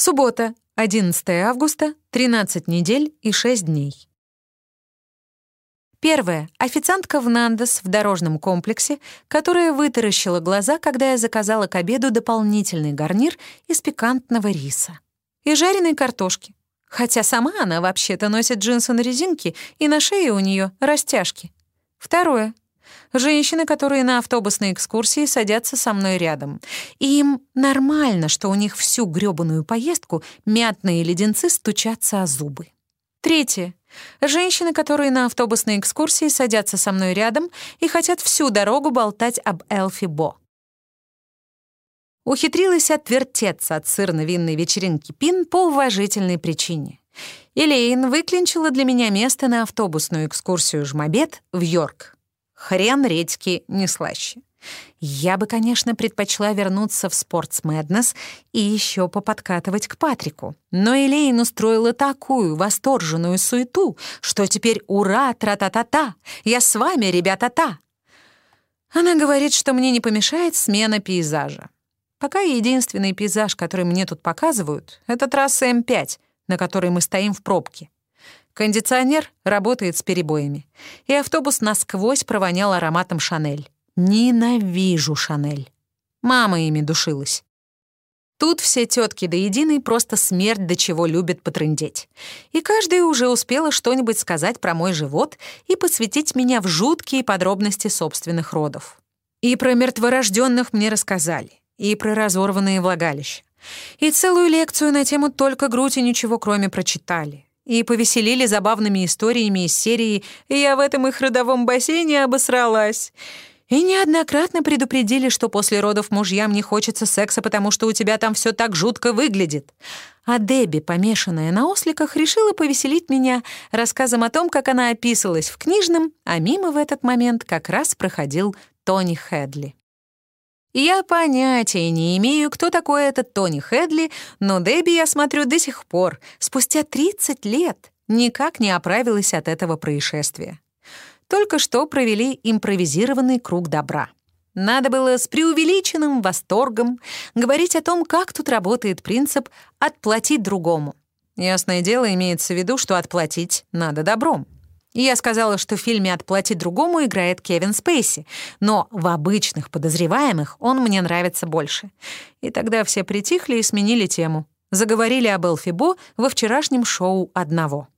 Суббота, 11 августа, 13 недель и 6 дней. Первое. Официантка в Нандес в дорожном комплексе, которая вытаращила глаза, когда я заказала к обеду дополнительный гарнир из пикантного риса и жареной картошки. Хотя сама она вообще-то носит джинсы на резинке, и на шее у нее растяжки. Второе. Женщины, которые на автобусной экскурсии садятся со мной рядом. И им нормально, что у них всю грёбаную поездку мятные леденцы стучатся о зубы. Третье. Женщины, которые на автобусной экскурсии садятся со мной рядом и хотят всю дорогу болтать об Элфи Бо. Ухитрилась отвертеться от сырно-винной вечеринки Пин по уважительной причине. Элейн выклинчила для меня место на автобусную экскурсию «Жмобед» в Йорк. Хрен редьки не слаще. Я бы, конечно, предпочла вернуться в Sports Madness и еще поподкатывать к Патрику. Но Элейн устроила такую восторженную суету, что теперь ура, тра-та-та-та, я с вами, ребята-та. Она говорит, что мне не помешает смена пейзажа. Пока единственный пейзаж, который мне тут показывают, это трасса М5, на которой мы стоим в пробке. Кондиционер работает с перебоями, и автобус насквозь провонял ароматом Шанель. Ненавижу Шанель. Мама ими душилась. Тут все тетки до единой просто смерть до чего любят потрындеть. И каждая уже успела что-нибудь сказать про мой живот и посвятить меня в жуткие подробности собственных родов. И про мертворожденных мне рассказали, и про разорванные влагалища. И целую лекцию на тему «Только грудь и ничего кроме» прочитали и повеселили забавными историями из серии «Я в этом их родовом бассейне обосралась». И неоднократно предупредили, что после родов мужьям не хочется секса, потому что у тебя там все так жутко выглядит. А Дебби, помешанная на осликах, решила повеселить меня рассказом о том, как она описывалась в книжном, а мимо в этот момент как раз проходил Тони Хедли. Я понятия не имею, кто такой этот Тони Хедли, но Дебби, я смотрю, до сих пор, спустя 30 лет, никак не оправилась от этого происшествия. Только что провели импровизированный круг добра. Надо было с преувеличенным восторгом говорить о том, как тут работает принцип «отплатить другому». Ясное дело, имеется в виду, что отплатить надо добром. Я сказала, что в фильме «Отплати другому» играет Кевин Спейси, но в обычных подозреваемых он мне нравится больше. И тогда все притихли и сменили тему. Заговорили об Элфи Бо во вчерашнем шоу «Одного».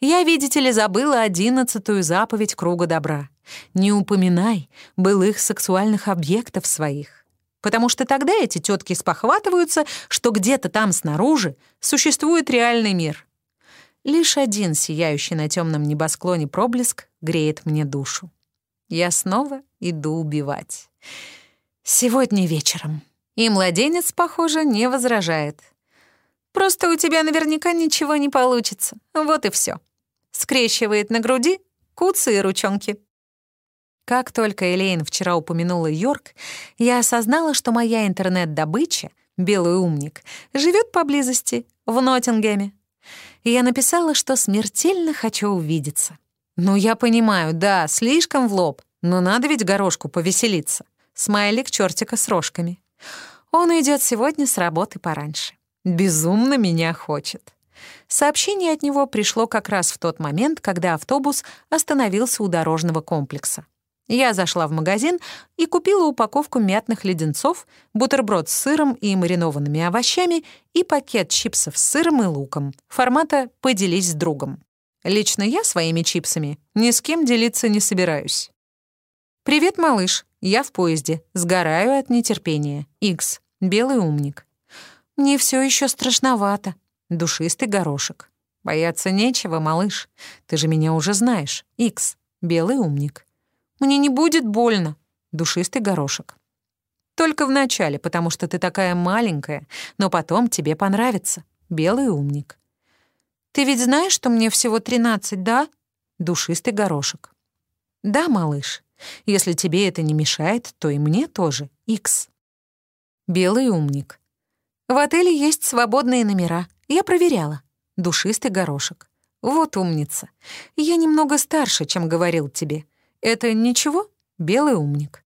Я, видите ли, забыла одиннадцатую заповедь круга добра. Не упоминай былых сексуальных объектов своих. Потому что тогда эти тетки спохватываются, что где-то там снаружи существует реальный мир — Лишь один сияющий на темном небосклоне проблеск греет мне душу. Я снова иду убивать. Сегодня вечером. И младенец, похоже, не возражает. Просто у тебя наверняка ничего не получится. Вот и все. Скрещивает на груди куцы и ручонки. Как только Элейн вчера упомянула Йорк, я осознала, что моя интернет-добыча, белый умник, живет поблизости, в Ноттингеме и я написала, что смертельно хочу увидеться. Ну, я понимаю, да, слишком в лоб, но надо ведь горошку повеселиться. Смайлик чертика с рожками. Он уйдет сегодня с работы пораньше. Безумно меня хочет. Сообщение от него пришло как раз в тот момент, когда автобус остановился у дорожного комплекса. Я зашла в магазин и купила упаковку мятных леденцов, бутерброд с сыром и маринованными овощами и пакет чипсов с сыром и луком, формата «поделись с другом». Лично я своими чипсами ни с кем делиться не собираюсь. «Привет, малыш. Я в поезде. Сгораю от нетерпения. Икс. Белый умник. Мне все еще страшновато. Душистый горошек. Бояться нечего, малыш. Ты же меня уже знаешь. Икс. Белый умник. Мне не будет больно. Душистый горошек. Только в начале, потому что ты такая маленькая, но потом тебе понравится. Белый умник. Ты ведь знаешь, что мне всего 13, да? Душистый горошек. Да, малыш. Если тебе это не мешает, то и мне тоже. Икс. Белый умник. В отеле есть свободные номера. Я проверяла. Душистый горошек. Вот умница. Я немного старше, чем говорил тебе. Это ничего? Белый умник.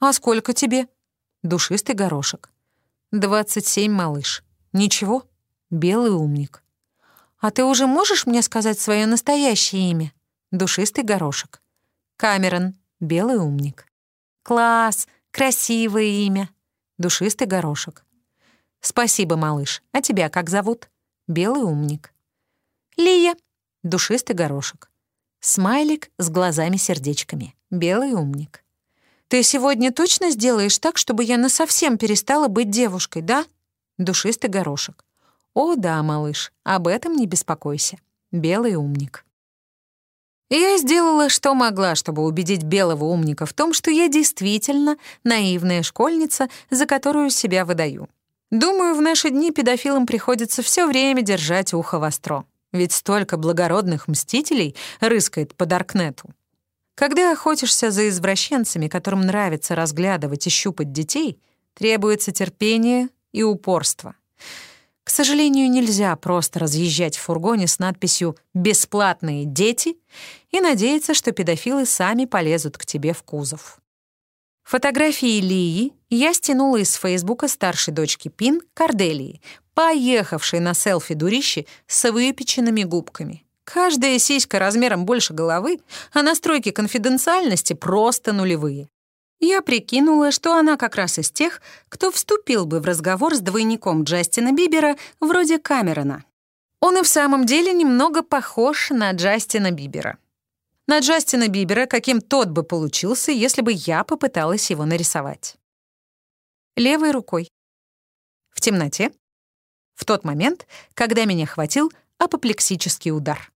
А сколько тебе? Душистый горошек. Двадцать семь, малыш. Ничего? Белый умник. «А ты уже можешь мне сказать свое настоящее имя?» Душистый горошек. Камерон. Белый умник. «Класс! Красивое имя!» Душистый горошек. «Спасибо, малыш. А тебя как зовут?» Белый умник. «Лия». Душистый горошек. Смайлик с глазами-сердечками. Белый умник. «Ты сегодня точно сделаешь так, чтобы я насовсем перестала быть девушкой, да?» Душистый горошек. «О, да, малыш, об этом не беспокойся». Белый умник. Я сделала, что могла, чтобы убедить белого умника в том, что я действительно наивная школьница, за которую себя выдаю. Думаю, в наши дни педофилам приходится все время держать ухо востро. Ведь столько благородных мстителей рыскает по Даркнету. Когда охотишься за извращенцами, которым нравится разглядывать и щупать детей, требуется терпение и упорство. К сожалению, нельзя просто разъезжать в фургоне с надписью «Бесплатные дети» и надеяться, что педофилы сами полезут к тебе в кузов. Фотографии Лии я стянула из Фейсбука старшей дочки Пин, Корделии, поехавшей на селфи-дурище с выпеченными губками. Каждая сиська размером больше головы, а настройки конфиденциальности просто нулевые. Я прикинула, что она как раз из тех, кто вступил бы в разговор с двойником Джастина Бибера вроде Камерона. Он и в самом деле немного похож на Джастина Бибера. На Джастина Бибера, каким тот бы получился, если бы я попыталась его нарисовать. Левой рукой. В темноте. В тот момент, когда меня хватил апоплексический удар.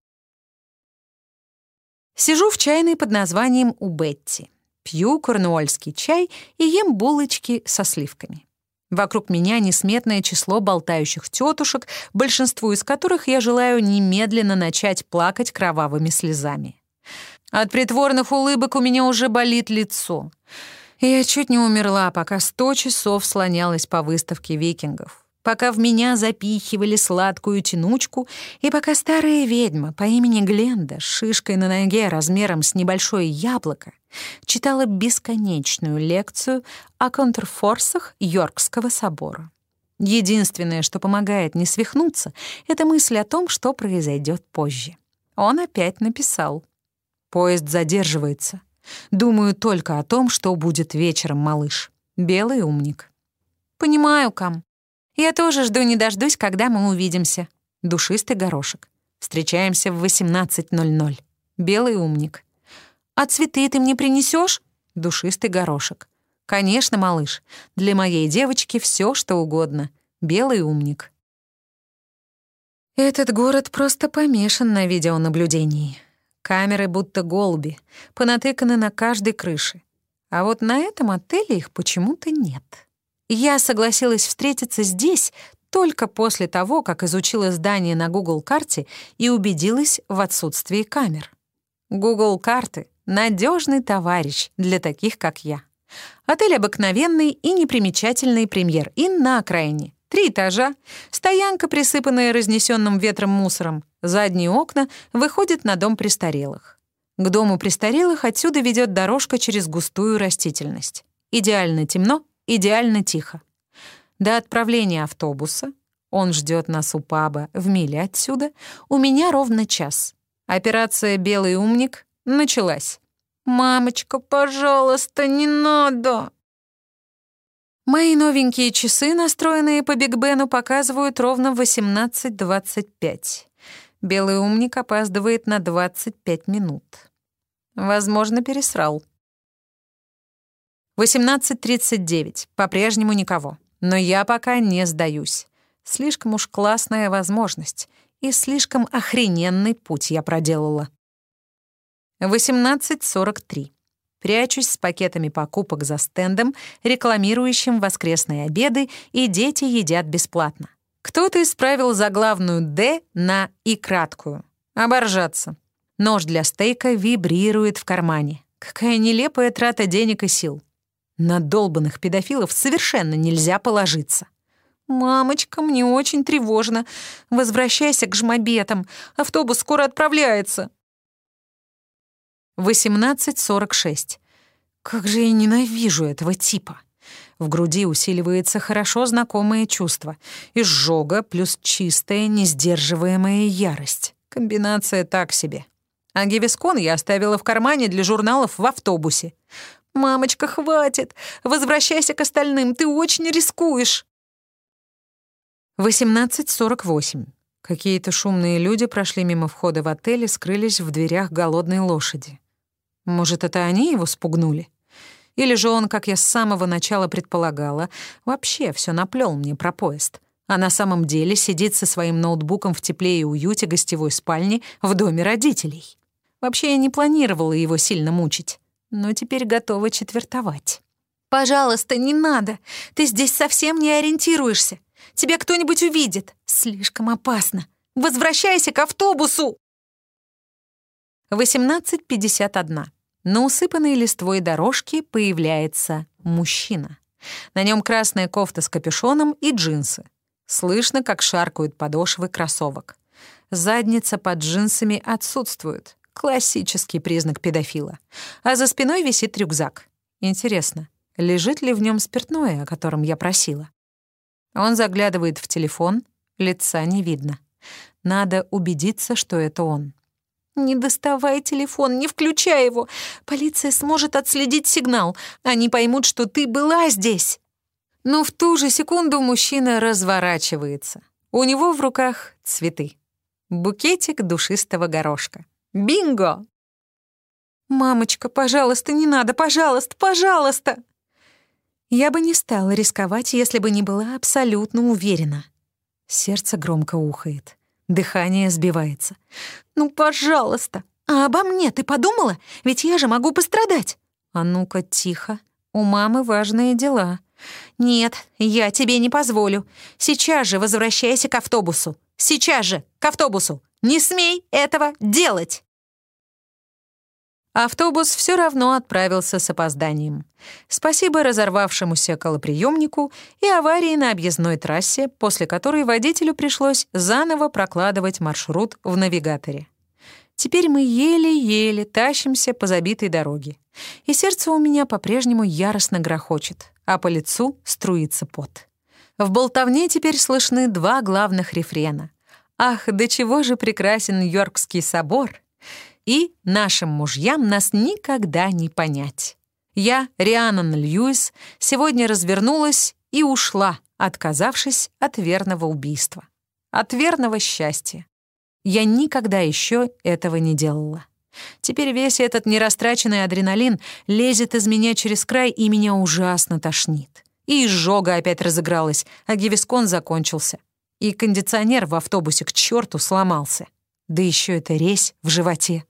Сижу в чайной под названием «У Бетти». Пью корнуольский чай и ем булочки со сливками. Вокруг меня несметное число болтающих тетушек, большинству из которых я желаю немедленно начать плакать кровавыми слезами. От притворных улыбок у меня уже болит лицо. Я чуть не умерла, пока сто часов слонялась по выставке викингов пока в меня запихивали сладкую тянучку, и пока старая ведьма по имени Гленда с шишкой на ноге размером с небольшое яблоко читала бесконечную лекцию о контрфорсах Йоркского собора. Единственное, что помогает не свихнуться, это мысль о том, что произойдет позже. Он опять написал. «Поезд задерживается. Думаю только о том, что будет вечером, малыш. Белый умник». «Понимаю, Кам. Я тоже жду не дождусь, когда мы увидимся. Душистый горошек. Встречаемся в 18.00. Белый умник. А цветы ты мне принесешь? Душистый горошек. Конечно, малыш. Для моей девочки все, что угодно. Белый умник. Этот город просто помешан на видеонаблюдении. Камеры будто голуби, понатыканы на каждой крыше. А вот на этом отеле их почему-то нет. Я согласилась встретиться здесь только после того, как изучила здание на Google карте и убедилась в отсутствии камер. Google карты — надежный товарищ для таких, как я. Отель обыкновенный и непримечательный премьер и на окраине. Три этажа, стоянка, присыпанная разнесенным ветром мусором, задние окна выходят на дом престарелых. К дому престарелых отсюда ведет дорожка через густую растительность. Идеально темно идеально тихо. До отправления автобуса, он ждет нас у паба в миле отсюда, у меня ровно час. Операция «Белый умник» началась. «Мамочка, пожалуйста, не надо!» Мои новенькие часы, настроенные по Биг Бену, показывают ровно 18.25. Белый умник опаздывает на 25 минут. Возможно, пересрал. 18.39. По-прежнему никого. Но я пока не сдаюсь. Слишком уж классная возможность. И слишком охрененный путь я проделала. 18.43. Прячусь с пакетами покупок за стендом, рекламирующим воскресные обеды, и дети едят бесплатно. Кто-то исправил заглавную «Д» на «И» краткую. Оборжаться. Нож для стейка вибрирует в кармане. Какая нелепая трата денег и сил. На долбанных педофилов совершенно нельзя положиться. «Мамочка, мне очень тревожно. Возвращайся к жмобетам. Автобус скоро отправляется». 18.46. Как же я ненавижу этого типа. В груди усиливается хорошо знакомое чувство. Изжога плюс чистая, несдерживаемая ярость. Комбинация так себе. А гивискон я оставила в кармане для журналов в автобусе. «Мамочка, хватит! Возвращайся к остальным, ты очень рискуешь!» 18.48. Какие-то шумные люди прошли мимо входа в отель и скрылись в дверях голодной лошади. Может, это они его спугнули? Или же он, как я с самого начала предполагала, вообще все наплел мне про поезд, а на самом деле сидит со своим ноутбуком в тепле и уюте гостевой спальни в доме родителей. Вообще я не планировала его сильно мучить, но теперь готова четвертовать. «Пожалуйста, не надо. Ты здесь совсем не ориентируешься. Тебя кто-нибудь увидит. Слишком опасно. Возвращайся к автобусу!» 18.51. На усыпанной листвой дорожке появляется мужчина. На нем красная кофта с капюшоном и джинсы. Слышно, как шаркают подошвы кроссовок. Задница под джинсами отсутствует. Классический признак педофила. А за спиной висит рюкзак. Интересно, лежит ли в нем спиртное, о котором я просила? Он заглядывает в телефон, лица не видно. Надо убедиться, что это он. «Не доставай телефон, не включай его. Полиция сможет отследить сигнал. Они поймут, что ты была здесь». Но в ту же секунду мужчина разворачивается. У него в руках цветы. Букетик душистого горошка. Бинго! «Мамочка, пожалуйста, не надо, пожалуйста, пожалуйста!» Я бы не стала рисковать, если бы не была абсолютно уверена. Сердце громко ухает. Дыхание сбивается. «Ну, пожалуйста! А обо мне ты подумала? Ведь я же могу пострадать!» «А ну-ка, тихо. У мамы важные дела». «Нет, я тебе не позволю. Сейчас же возвращайся к автобусу. Сейчас же, к автобусу. Не смей этого делать!» Автобус все равно отправился с опозданием. Спасибо разорвавшемуся колоприемнику и аварии на объездной трассе, после которой водителю пришлось заново прокладывать маршрут в навигаторе. Теперь мы еле-еле тащимся по забитой дороге. И сердце у меня по-прежнему яростно грохочет, а по лицу струится пот. В болтовне теперь слышны два главных рефрена. «Ах, до чего же прекрасен Йоркский собор!» И нашим мужьям нас никогда не понять. Я, Рианна Льюис, сегодня развернулась и ушла, отказавшись от верного убийства, от верного счастья. Я никогда еще этого не делала. Теперь весь этот нерастраченный адреналин лезет из меня через край, и меня ужасно тошнит. И изжога опять разыгралась, а гивискон закончился. И кондиционер в автобусе к черту сломался. Да еще это резь в животе.